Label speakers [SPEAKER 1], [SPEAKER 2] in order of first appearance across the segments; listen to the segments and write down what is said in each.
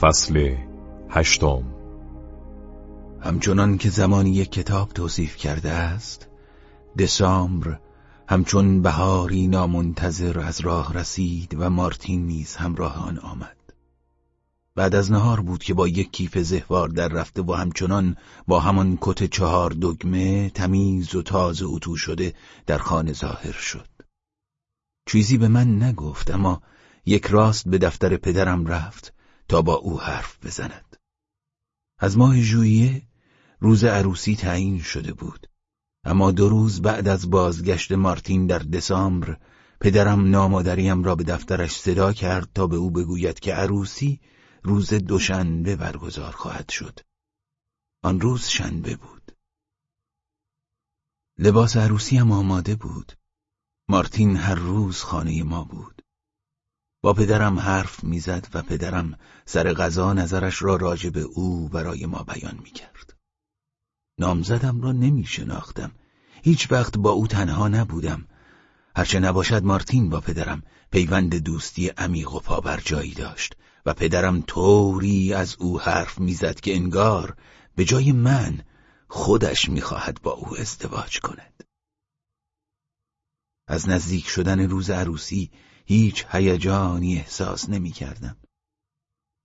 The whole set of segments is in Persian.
[SPEAKER 1] فصل هشتم.
[SPEAKER 2] همچنان که زمانی یک کتاب توصیف کرده است دسامبر همچون بهاری نامنتظر از راه رسید و مارتین نیز همراه آن آمد. بعد از نهار بود که با یک کیف زهوار در رفته و همچنان با همان کت چهار دگمه تمیز و تازه اتو شده در خانه ظاهر شد. چیزی به من نگفت اما یک راست به دفتر پدرم رفت تا با او حرف بزند. از ماه ژوئیه روز عروسی تعیین شده بود. اما دو روز بعد از بازگشت مارتین در دسامبر پدرم نامادریم را به دفترش صدا کرد تا به او بگوید که عروسی روز دوشنبه برگزار خواهد شد. آن روز شنبه بود. لباس عروسی هم آماده بود. مارتین هر روز خانه ما بود. با پدرم حرف می‌زد و پدرم سر غذا نظرش را راجع به او برای ما بیان می‌کرد. نامزدم را نمی شناختم. هیچ وقت با او تنها نبودم. هرچه نباشد مارتین با پدرم پیوند دوستی عمیق و پابر جایی داشت و پدرم طوری از او حرف می‌زد که انگار به جای من خودش می‌خواهد با او ازدواج کند. از نزدیک شدن روز عروسی هیچ هیجانی احساس نمی کردم.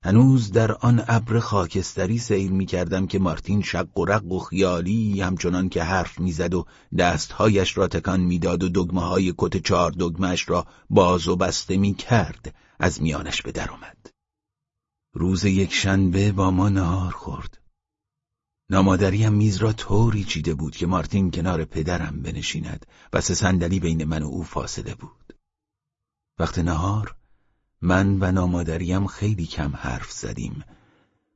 [SPEAKER 2] هنوز در آن ابر خاکستری سیر می کردم که مارتین شق و رق و خیالی همچنان که حرف می‌زد و دستهایش را تکان می‌داد و دگمه های کت چهار دگمهش را باز و بسته می کرد از میانش به در آمد. روز یک شنبه با ما نهار خورد. نامادریم میز را طوری چیده بود که مارتین کنار پدرم بنشیند و سه صندلی بین من و او فاصله بود. وقت نهار من و نامادریم خیلی کم حرف زدیم.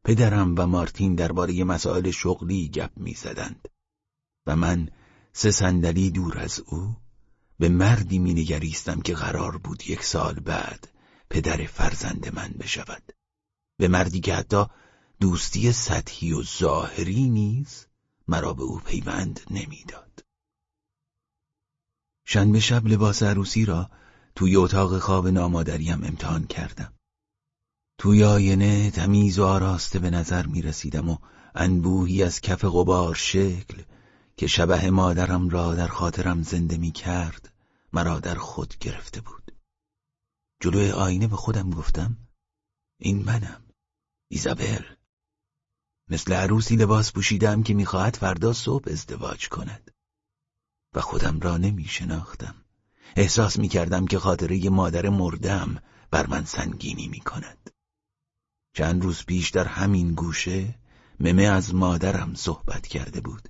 [SPEAKER 2] پدرم و مارتین درباره مسائل شغلی گپ می‌زدند. و من سه صندلی دور از او به مردی مینگریستم که قرار بود یک سال بعد پدر فرزند من بشود. به مردی که حتی دوستی سطحی و ظاهری نیز مرا به او پیوند نمی‌داد. شنبه شب لباس عروسی را توی اتاق خواب نامادریم امتحان کردم. توی آینه تمیز و آراسته به نظر می رسیدم و انبوهی از کف غبار شکل که شبه مادرم را در خاطرم زنده می کرد مرا در خود گرفته بود. جلوی آینه به خودم گفتم این منم ایزابل مثل عروسی لباس پوشیدم که می‌خواهد فردا صبح ازدواج کند و خودم را نمی شناختم. احساس می کردم که خاطره مادر مردم بر من سنگینی می کند. چند روز پیش در همین گوشه ممه از مادرم صحبت کرده بود.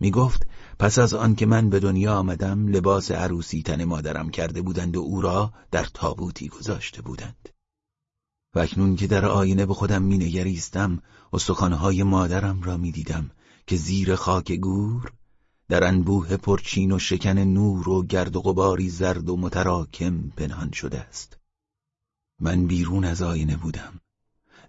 [SPEAKER 2] می گفت پس از آن که من به دنیا آمدم لباس عروسی تن مادرم کرده بودند و او را در تابوتی گذاشته بودند. و اکنون که در آینه به خودم می نگریستم استخوانهای مادرم را می دیدم که زیر خاک گور در انبوه پرچین و شکن نور و گرد و غباری زرد و متراکم پنهان شده است. من بیرون از آینه بودم.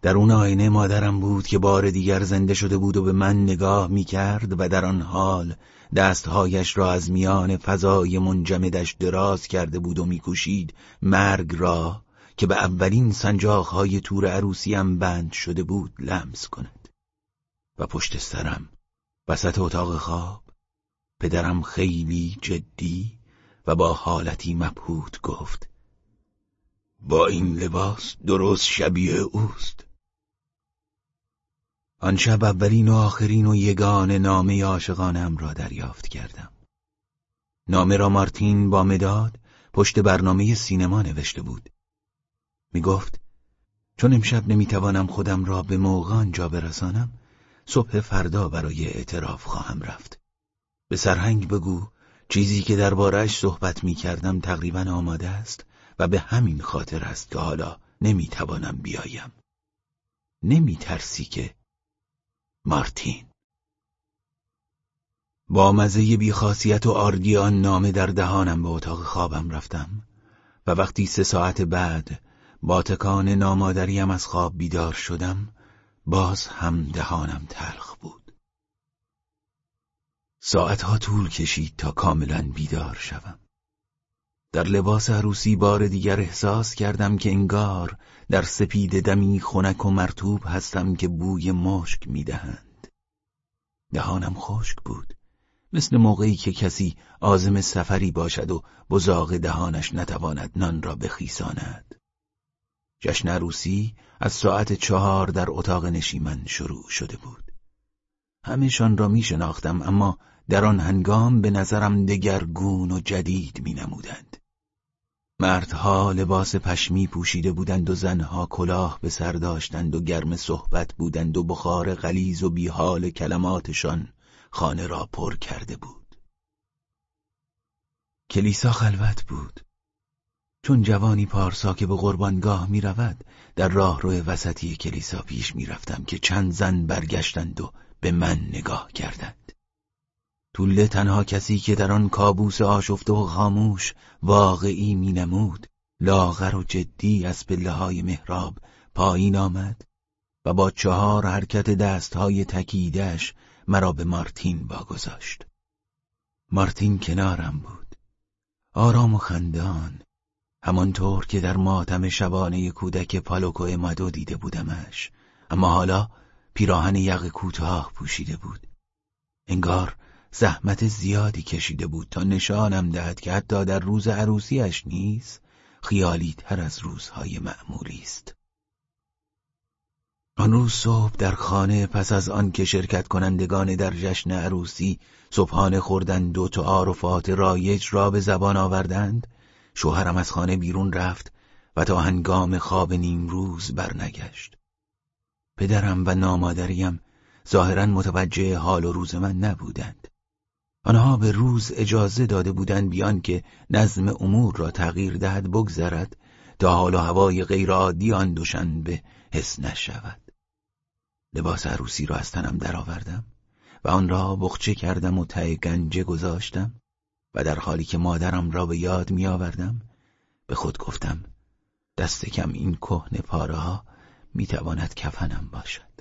[SPEAKER 2] در اون آینه مادرم بود که بار دیگر زنده شده بود و به من نگاه می کرد و در آن حال دستهایش را از میان فضای منجمدش دراز کرده بود و میکوشید مرگ را که به اولین سنجاقهای تور عروسیم بند شده بود لمس کند. و پشت سرم وسط اتاق خواب پدرم خیلی جدی و با حالتی مبهوت گفت با این لباس درست شبیه اوست. آن شب اولین و آخرین و یگان نامه عاشقانم را دریافت کردم. نامه را مارتین با مداد پشت برنامه سینما نوشته بود. می گفت چون امشب نمی‌توانم خودم را به موقع آنجا برسانم صبح فردا برای اعتراف خواهم رفت. به سرهنگ بگو چیزی که دربارهش صحبت می کردم تقریبا آماده است و به همین خاطر است که حالا نمی توانم بیایم. نمی ترسی که؟ مارتین. با مزه بیخاصیت و آردی آن نامه در دهانم به اتاق خوابم رفتم و وقتی سه ساعت بعد با تکان نامادریم از خواب بیدار شدم باز هم دهانم تلخ بود. ساعتها طول کشید تا کاملا بیدار شوم. در لباس عروسی بار دیگر احساس کردم که انگار در سپید دمی خنک و مرتوب هستم که بوی مشک می‌دهند. دهانم خشک بود مثل موقعی که کسی آزم سفری باشد و بزاق دهانش نتواند نان را بخیساند. جشن عروسی از ساعت چهار در اتاق نشیمن شروع شده بود. همهشان را می شناختم اما در آن هنگام به نظرم دگرگون و جدید می نمودند. مردها لباس پشمی پوشیده بودند و زنها کلاه به سر داشتند و گرم صحبت بودند و بخار غلیز و بیحال کلماتشان خانه را پر کرده بود. کلیسا خلوت بود. چون جوانی پارسا که به قربانگاه می رود در راه روی وسطی کلیسا پیش می رفتم که چند زن برگشتند و به من نگاه کردند. طوله تنها کسی که در آن کابوس آشفته و خاموش واقعی می نمود لاغر و جدی از پله های محراب پایین آمد و با چهار حرکت دستهای تکیدش مرا به مارتین واگذاشت. مارتین کنارم بود. آرام و خندان همانطور که در ماتم شبانه کودک پالوکو مادو دیده بودمش اما حالا پیراهن یق کوتاه پوشیده بود. انگار زحمت زیادی کشیده بود تا نشانم دهد که حتی در روز عروسیش نیز خیالی تر از روزهای معمولی است. آن روز صبح در خانه پس از آن که شرکت کنندگان در جشن عروسی صبحانه خوردند و تعارفات رایج را به زبان آوردند شوهرم از خانه بیرون رفت و تا هنگام خواب نیم روز برنگشت پدرم و نامادریم ظاهرا متوجه حال و روز من نبودند آنها به روز اجازه داده بودند بیان که نظم امور را تغییر دهد بگذرد تا حال و هوای غیرعادی آن دوشنبه حس نشود. لباس عروسی را از تنم درآوردم و آن را بخچه کردم و ته گنجه گذاشتم و در حالی که مادرم را به یاد می آوردم به خود گفتم دست کم این کهنه پاره ها می تواند کفنم باشد.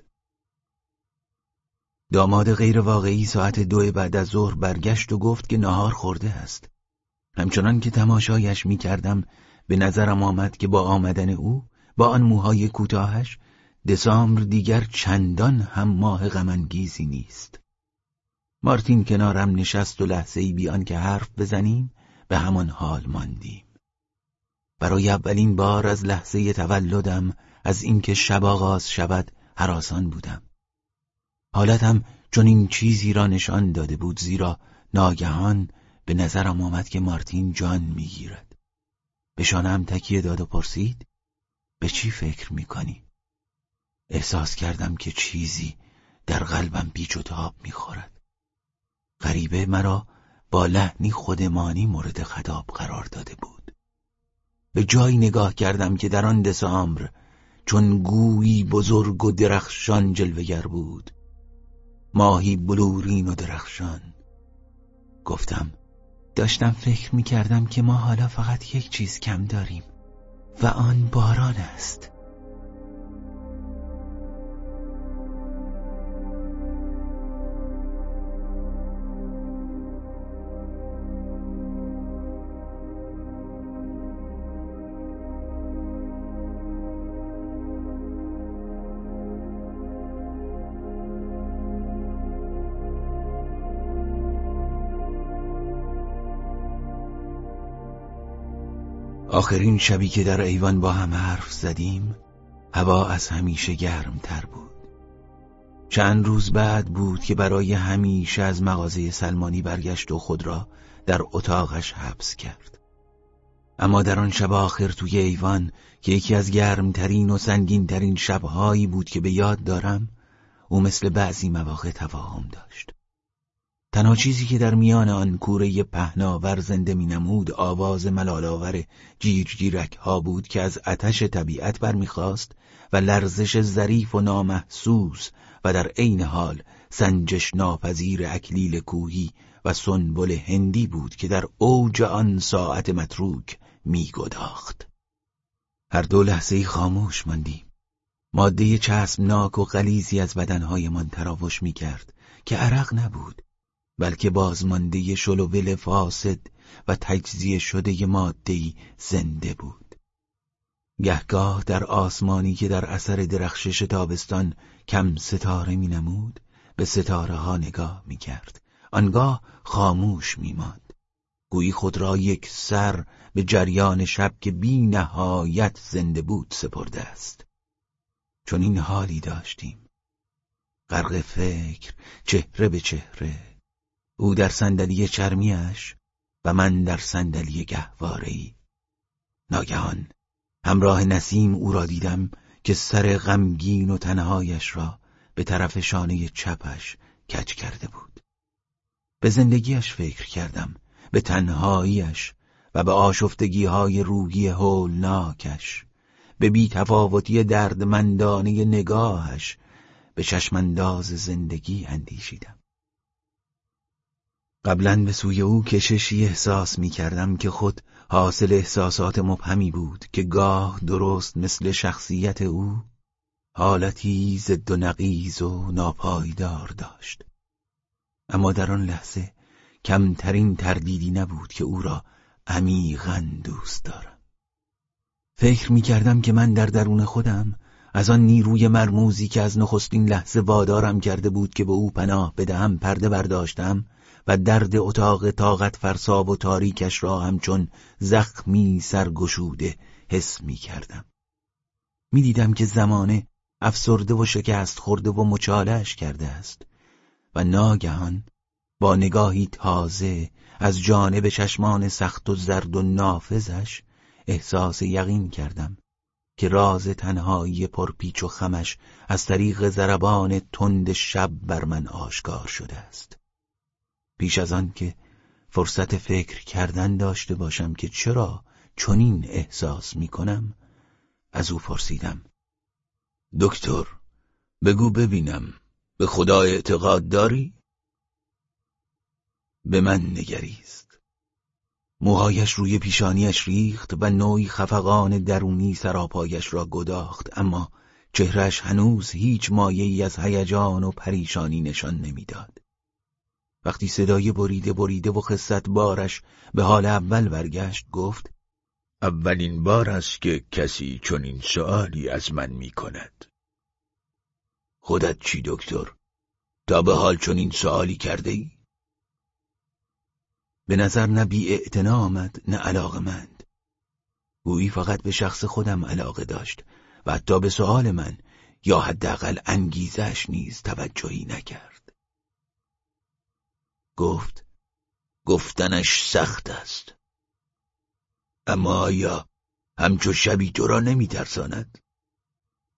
[SPEAKER 2] داماد غیر واقعی ساعت دو بعد از ظهر برگشت و گفت که نهار خورده است. همچنان که تماشایش می کردم به نظرم آمد که با آمدن او با آن موهای کوتاهش دسامبر دیگر چندان هم ماه غمانگیزی نیست. مارتین کنارم نشست و لحظه ای بیان که حرف بزنیم به همان حال ماندیم. برای اولین بار از لحظه تولدم از اینکه شب آغاز شود حراسان بودم. حالتم چون این چیزی را نشان داده بود زیرا ناگهان به نظرم آمد که مارتین جان می‌گیرد. به شانم تکیه داد و پرسید به چی فکر می‌کنی؟ احساس کردم که چیزی در قلبم بیچ و تاب می‌خورد. غریبه مرا با لحنی خودمانی مورد خطاب قرار داده بود. به جایی نگاه کردم که در آن دسامبر چون گویی بزرگ و درخشان جلوگر بود ماهی بلورین و درخشان. گفتم داشتم فکر می کردم که ما حالا فقط یک چیز کم داریم و آن باران است. آخرین شبی که در ایوان با هم حرف زدیم هوا از همیشه گرم تر بود. چند روز بعد بود که برای همیشه از مغازه سلمانی برگشت و خود را در اتاقش حبس کرد. اما در آن شب آخر توی ایوان که یکی از گرمترین و سنگینترین شبهایی بود که به یاد دارم او مثل بعضی مواقع تفاهم داشت. تنها چیزی که در میان آن کوره پهناور زنده می نمود آواز ملالاور جیرجیرک ها بود که از اتش طبیعت برمیخواست و لرزش ظریف و نامحسوس و در عین حال سنجش ناپذیر اکلیل کوهی و سنبل هندی بود که در اوج آن ساعت متروک میگداخت. هر دو لحظه خاموش ماندیم. ماده چسبناک و غلیزی از بدنهایمان تراوش می کرد که عرق نبود بلکه بازمانده شلوول فاسد و تجزیه شده مادهی زنده بود. گهگاه در آسمانی که در اثر درخشش تابستان کم ستاره می نمود به ستاره ها نگاه می کرد آنگاه خاموش می ماند گویی خود را یک سر به جریان شب که بی نهایت زنده بود سپرده است. چون این حالی داشتیم. غرق فکر چهره به چهره او در صندلی چرمیش و من در صندلی گهوارهای. ناگهان همراه نسیم او را دیدم که سر غمگین و تنهایش را به طرف شانه چپش کج کرده بود. به زندگیش فکر کردم به تنهاییش و به آشفتگی های روحی هولناکش به بیتفاوتی دردمندانه نگاهش به چشمانداز زندگی اندیشیدم. قبلا به سوی او کششی احساس می کردم که خود حاصل احساسات مبهمی بود که گاه درست مثل شخصیت او حالتی ضد و نقیز و ناپایدار داشت. اما در آن لحظه کمترین تردیدی نبود که او را عمیقا دوست دارم. فکر می کردم که من در درون خودم از آن نیروی مرموزی که از نخستین لحظه وادارم کرده بود که به او پناه بدهم پرده برداشتم و درد اتاق طاقت فرسا و تاریکش را همچون زخمی سرگشوده حس می کردم. می دیدم که زمانه افسرده و شکست خورده و مچالش کرده است و ناگهان با نگاهی تازه از جانب چشمان سخت و زرد و نافذش احساس یقین کردم که راز تنهایی پرپیچ و خمش از طریق زربان تند شب بر من آشکار شده است پیش از آن که فرصت فکر کردن داشته باشم که چرا چنین احساس می کنم از او پرسیدم دکتر بگو ببینم به خدا اعتقاد داری؟ به من نگریست موهایش روی پیشانیش ریخت و نوعی خفقان درونی سراپایش را گداخت اما چهرش هنوز هیچ مایه از هیجان و پریشانی نشان نمی‌داد. وقتی صدای بریده بریده و خصت بارش به حال اول برگشت گفت اولین بار است که کسی چنین سوالی از من می کند. خودت چی دکتر؟ تا به حال چنین سوالی کرده ای؟ به نظر نه بی آمد نه علاقه مند. گویی فقط به شخص خودم علاقه داشت و حتی به سوال من یا حداقل انگیزش نیز توجهی نکرد. گفت گفتنش سخت است. اما آیا همچو شبی تو را نمی ترساند؟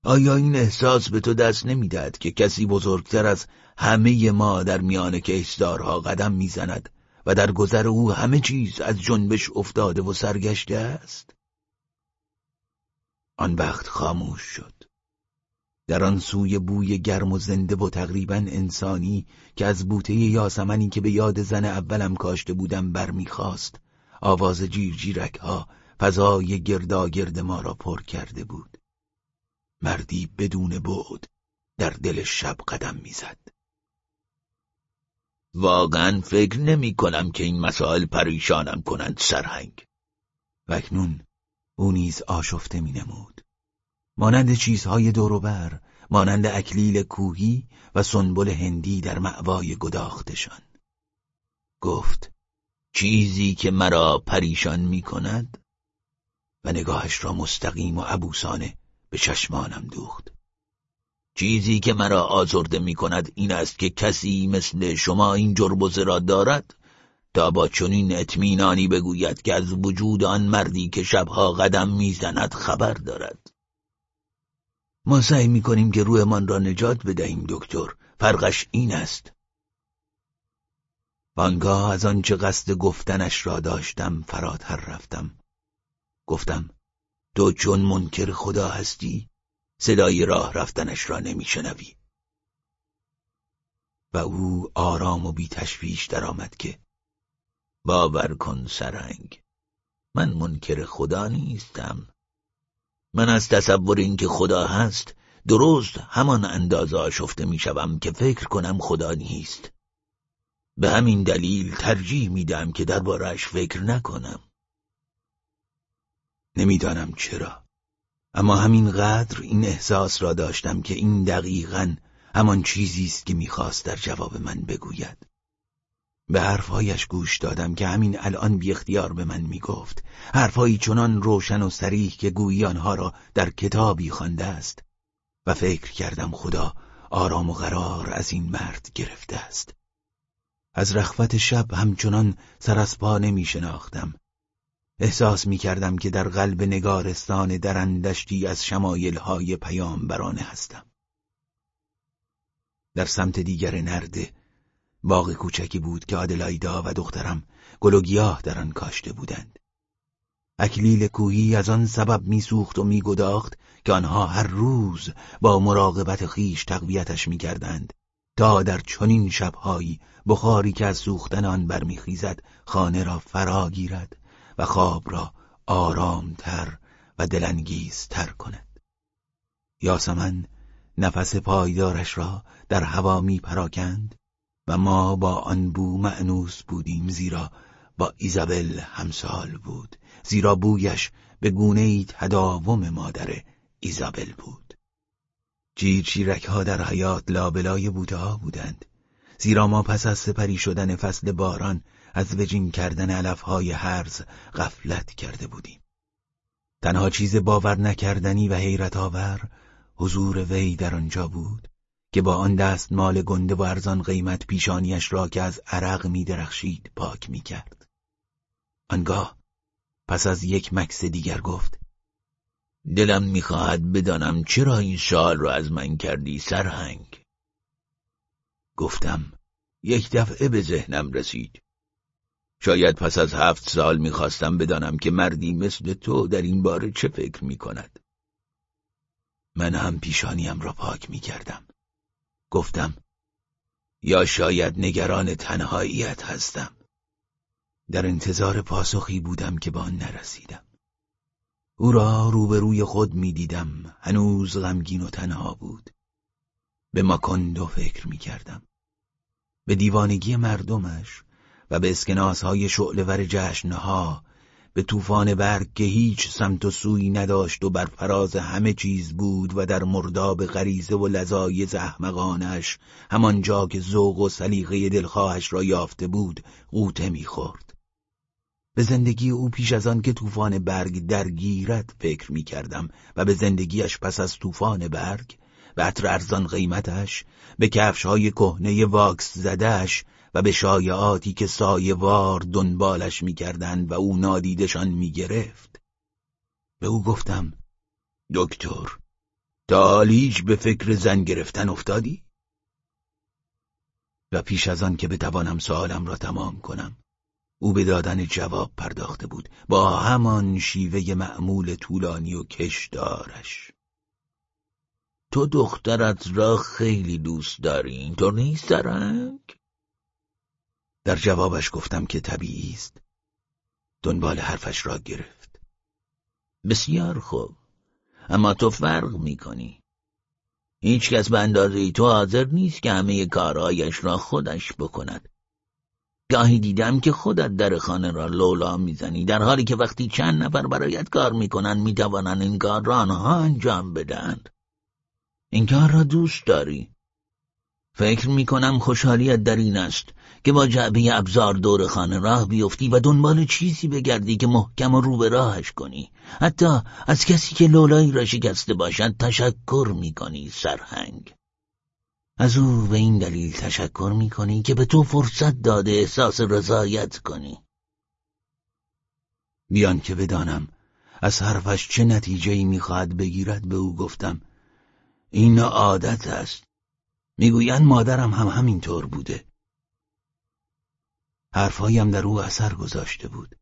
[SPEAKER 2] آیا این احساس به تو دست نمی‌دهد که کسی بزرگتر از همه ما در میان کهستارها قدم می‌زند و در گذر او همه چیز از جنبش افتاده و سرگشته است آن وقت خاموش شد در آن سوی بوی گرم و زنده و تقریبا انسانی که از بوته یاسمنی که به یاد زن اولم کاشته بودم برمیخواست آواز جیرجیرک ها فضای گرداگرد ما را پر کرده بود. مردی بدون بود در دل شب قدم می‌زد. واقعا فکر نمی کنم که این مسائل پریشانم کنند سرهنگ. وکنون او نیز آشفته می نمود مانند چیزهای دوروبر مانند اکلیل کوهی و سنبل هندی در معوای گداختشان. گفت چیزی که مرا پریشان می کند و نگاهش را مستقیم و عبوسانه به چشمانم دوخت. چیزی که مرا آزرده می کند این است که کسی مثل شما این جربزه را دارد؟ تا با چنین اطمینانی بگوید که از وجود آن مردی که شبها قدم می‌زند خبر دارد. ما سعی می کنیم که روحمان را نجات بدهیم دکتر. فرقش این است. آنگاه از آنچه قصد گفتنش را داشتم فراتر رفتم. گفتم تو چون منکر خدا هستی صدای راه رفتنش را نمیشنوی. و او آرام و بی تشویش درآمد که باور کن سرنگ من منکر خدا نیستم. من از تصور اینکه خدا هست درست همان اندازه آشفته می‌شوم که فکر کنم خدا نیست. به همین دلیل ترجیح میدم که دربارهش فکر نکنم. نمی‌دانم چرا اما همین قدر این احساس را داشتم که این دقیقا همان چیزی است که می‌خواست در جواب من بگوید. به حرفهایش گوش دادم که همین الان بی اختیار به من می‌گفت. حرفهایی چنان روشن و سریح که گویی آنها را در کتابی خوانده است. و فکر کردم خدا آرام و قرار از این مرد گرفته است. از رخوت شب همچنان سر از پا نمی شناختم احساس می کردم که در قلب نگارستان درندشتی از شمایلهای پیامبرانه هستم. در سمت دیگر نرده باغ کوچکی بود که آدلایدا و دخترم گل و گیاه در آن کاشته بودند. اکلیل کوهی از آن سبب میسوخت و میگداخت که آنها هر روز با مراقبت خیش تقویتش می‌کردند تا در چنین شبهایی بخاری که از سوختن آن برمیخیزد خانه را فرا گیرد و خواب را آرامتر و دلانگیزتر کند. یاسمن نفس پایدارش را در هوا می پراکند و ما با آن بو معنوس بودیم زیرا با ایزابل همسال بود. زیرا بویش به گونه تداوم مادر ایزابل بود. چیرچیرک ها در حیات لابلای بوته ها بودند. زیرا ما پس از سپری شدن فصل باران از وجین کردن علفهای هرز غفلت کرده بودیم. تنها چیز باور نکردنی و حیرت آور حضور وی در آنجا بود. که با آن دست مال گنده و ارزان قیمت پیشانیش را که از عرق می درخشید پاک می کرد. آنگاه پس از یک مکس دیگر گفت دلم می‌خواهد بدانم چرا این شال را از من کردی سرهنگ؟ گفتم یک دفعه به ذهنم رسید. شاید پس از هفت سال می‌خواستم بدانم که مردی مثل تو در این باره چه فکر می‌کند. من هم پیشانیم را پاک می‌کردم. گفتم یا شاید نگران تنهاییت هستم. در انتظار پاسخی بودم که با آن نرسیدم. او را روبروی خود می‌دیدم. هنوز غمگین و تنها بود. به ماکندو فکر می‌کردم. به دیوانگی مردمش و به اسکناس های شعلور جشنها به طوفان برگ که هیچ سمت و سوی نداشت و بر فراز همه چیز بود و در مرداب غریزه و لذایز احمقانش همانجا که ذوق و سلیقه دلخواهش را یافته بود قوطه می‌خورد. به زندگی او پیش از آن که طوفان برگ درگیرد فکر می کردم و به زندگیش پس از طوفان برگ به عطر ارزان قیمتش به کفش های کهنه واکس زدهش و به شایعاتی که سایوار دنبالش می‌کردند و او نادیدشان می‌گرفت به او گفتم دکتر تا به فکر زن گرفتن افتادی؟ و پیش از آن که بتوانم سوالم را تمام کنم او به دادن جواب پرداخته بود با همان شیوه معمول طولانی و کشدارش تو دخترت را خیلی دوست داری اینطور نیست درنگ؟ در جوابش گفتم که طبیعی است. دنبال حرفش را گرفت. بسیار خوب. اما تو فرق می‌کنی. هیچ کس به اندازه تو حاضر نیست که همه کارهایش را خودش بکند. گاهی دیدم که خودت در خانه را لولا می‌زنی در حالی که وقتی چند نفر برایت کار می‌کنند می‌توانند این کار را آنها انجام بدهند. این کار را دوست داری. فکر می‌کنم خوشحالیت در این است که با جعبه ابزار دور خانه راه بیفتی و دنبال چیزی بگردی که محکم و رو به راهش کنی. حتی از کسی که لولایی را شکسته باشد تشکر می‌کنی سرهنگ. از او به این دلیل تشکر می‌کنی که به تو فرصت داده احساس رضایت کنی. بیان که بدانم از حرفش چه نتیجه می‌خواهد بگیرد به او گفتم. این عادت است. می‌گویند مادرم هم همینطور بوده. حرفهایم در او اثر گذاشته بود.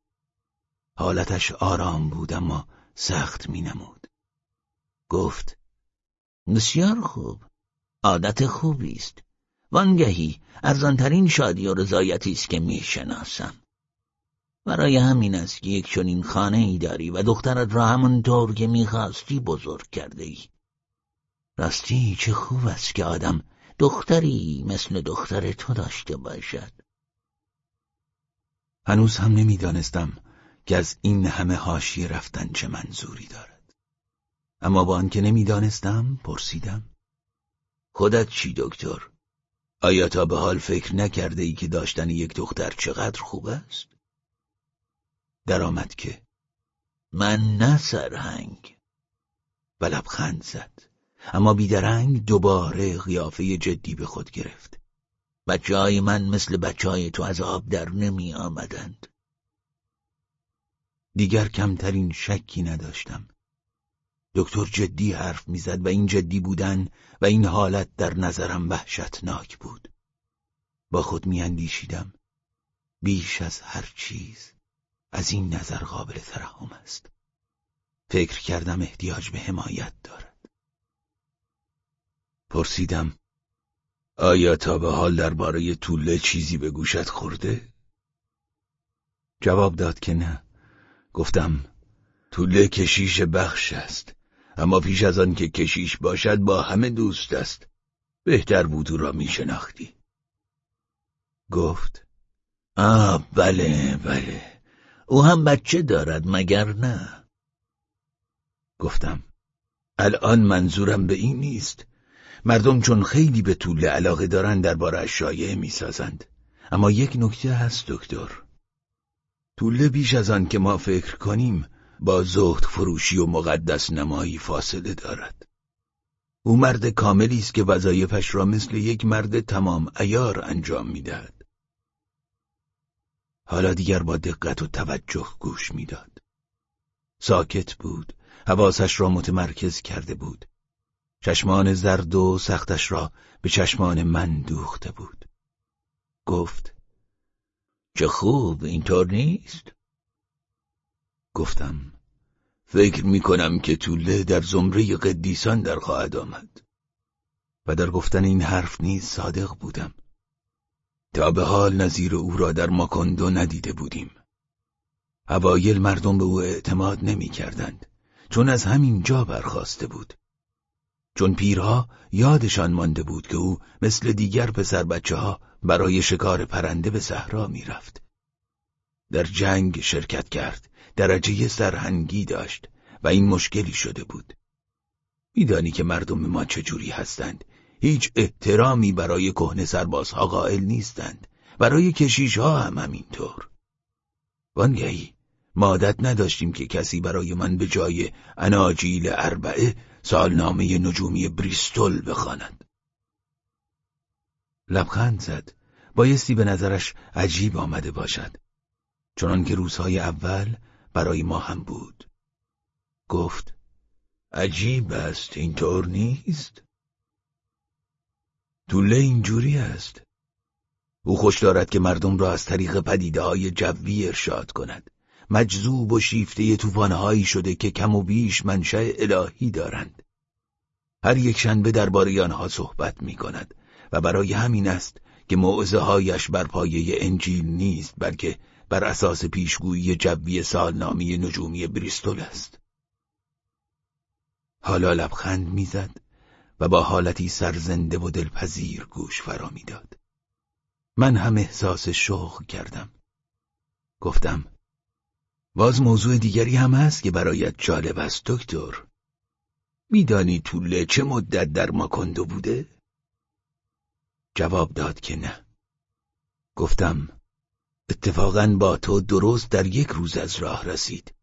[SPEAKER 2] حالتش آرام بود اما سخت مینمود. گفت بسیار خوب عادت خوبی است. وانگهی ارزانترین شادی و رضایتی است که می‌شناسم. برای همین است که یک چنین خانه ای داری و دخترت را همانطور که می‌خواستی بزرگ کرده ای راستی چه خوب است که آدم دختری مثل دختر تو داشته باشد. هنوز هم نمی‌دانستم که از این همه هاشی رفتن چه منظوری دارد. اما با آنکه نمی‌دانستم پرسیدم. خودت چی دکتر؟ آیا تا به حال فکر نکرده ای که داشتن یک دختر چقدر خوب است؟ درآمد که. من نه سرهنگ. و لبخند زد. اما بیدرنگ دوباره قیافه جدی به خود گرفت. بچه های من مثل بچه های تو از آب در نمی آمدند. دیگر کمترین شکی نداشتم. دکتر جدی حرف می‌زد و این جدی بودن و این حالت در نظرم وحشتناک بود. با خود میاندیشیدم. بیش از هر چیز از این نظر قابل ترحم است. فکر کردم احتیاج به حمایت دارد. پرسیدم آیا تا به حال درباره طوله چیزی به گوشت خورده؟ جواب داد که نه. گفتم طوله کشیش بخش است اما پیش از آن که کشیش باشد با همه دوست است. بهتر بود او را می شناختی گفت آه بله بله او هم بچه دارد مگر نه؟ گفتم الان منظورم به این نیست. مردم چون خیلی به طول علاقه دارن درباره شایعه می‌سازند. اما یک نکته هست دکتر. طوله بیش از آن که ما فکر کنیم با زهد فروشی و مقدس نمایی فاصله دارد. او مرد کاملی است که وظایفش را مثل یک مرد تمام ایار انجام می‌دهد. حالا دیگر با دقت و توجه گوش می‌داد. ساکت بود. حواسش را متمرکز کرده بود. چشمان زرد و سختش را به چشمان من دوخته بود. گفت چه خوب اینطور نیست؟ گفتم فکر می کنم که طوله در زمره قدیسان در خواهد آمد. و در گفتن این حرف نیز صادق بودم. تا به حال نظیر او را در ماکندو ندیده بودیم. اوایل مردم به او اعتماد نمی کردند چون از همین جا برخواسته بود. چون پیرها یادشان مانده بود که او مثل دیگر پسر بچه ها برای شکار پرنده به صحرا می‌رفت. در جنگ شرکت کرد، درجه سرهنگی داشت و این مشکلی شده بود. میدانی که مردم ما چجوری هستند، هیچ احترامی برای کهنه سربازها قائل نیستند، برای کشیش ها هم همینطور. وانگهی ما عادت نداشتیم که کسی برای من به جای اناجیل اربعه سالنامه نجومی بریستول بخواند. لبخند زد. بایستی به نظرش عجیب آمده باشد. چنان که روزهای اول برای ما هم بود. گفت عجیب است اینطور نیست؟ طوله اینجوری است. او خوش دارد که مردم را از طریق پدیده های جوی ارشاد کند. مجذوب و شیفته توفانهایی شده که کم و بیش منشأ الهی دارند. هر یک شنبه درباره آنها صحبت می کند و برای همین است که موعظه هایش بر پایه انجیل نیست بلکه بر اساس پیشگویی جوی سالنامی نجومی بریستول است. حالا لبخند می‌زد و با حالتی سرزنده و دلپذیر گوش فرا می‌داد. من هم احساس شوق کردم. گفتم باز موضوع دیگری هم هست که برایت جالب است دکتر میدانی طوله چه مدت در ماکندو بوده؟ جواب داد که نه گفتم اتفاقا با تو درست در یک روز از راه رسید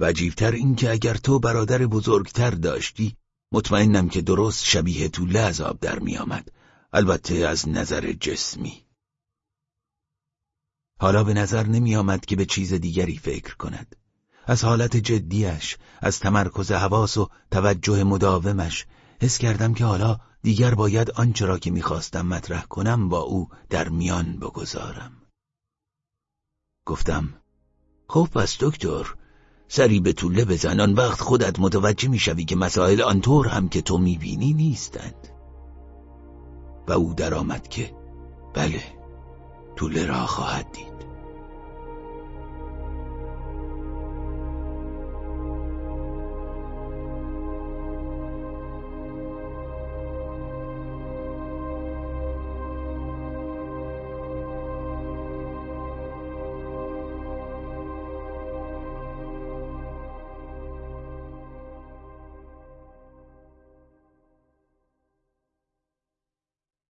[SPEAKER 2] وجیبتر این که اگر تو برادر بزرگتر داشتی مطمئنم که درست شبیه طوله از آب در می آمد. البته از نظر جسمی حالا به نظر نمی آمد که به چیز دیگری فکر کند. از حالت جدیش از تمرکز حواس و توجه مداومش حس کردم که حالا دیگر باید آنچه را که می‌خواستم مطرح کنم با او در میان بگذارم. گفتم خب پس دکتر سری به طوله بزن. آن وقت خودت متوجه می‌شوی که مسائل آنطور هم که تو می‌بینی نیستند. و او درآمد که بله. طوله را خواهد دید.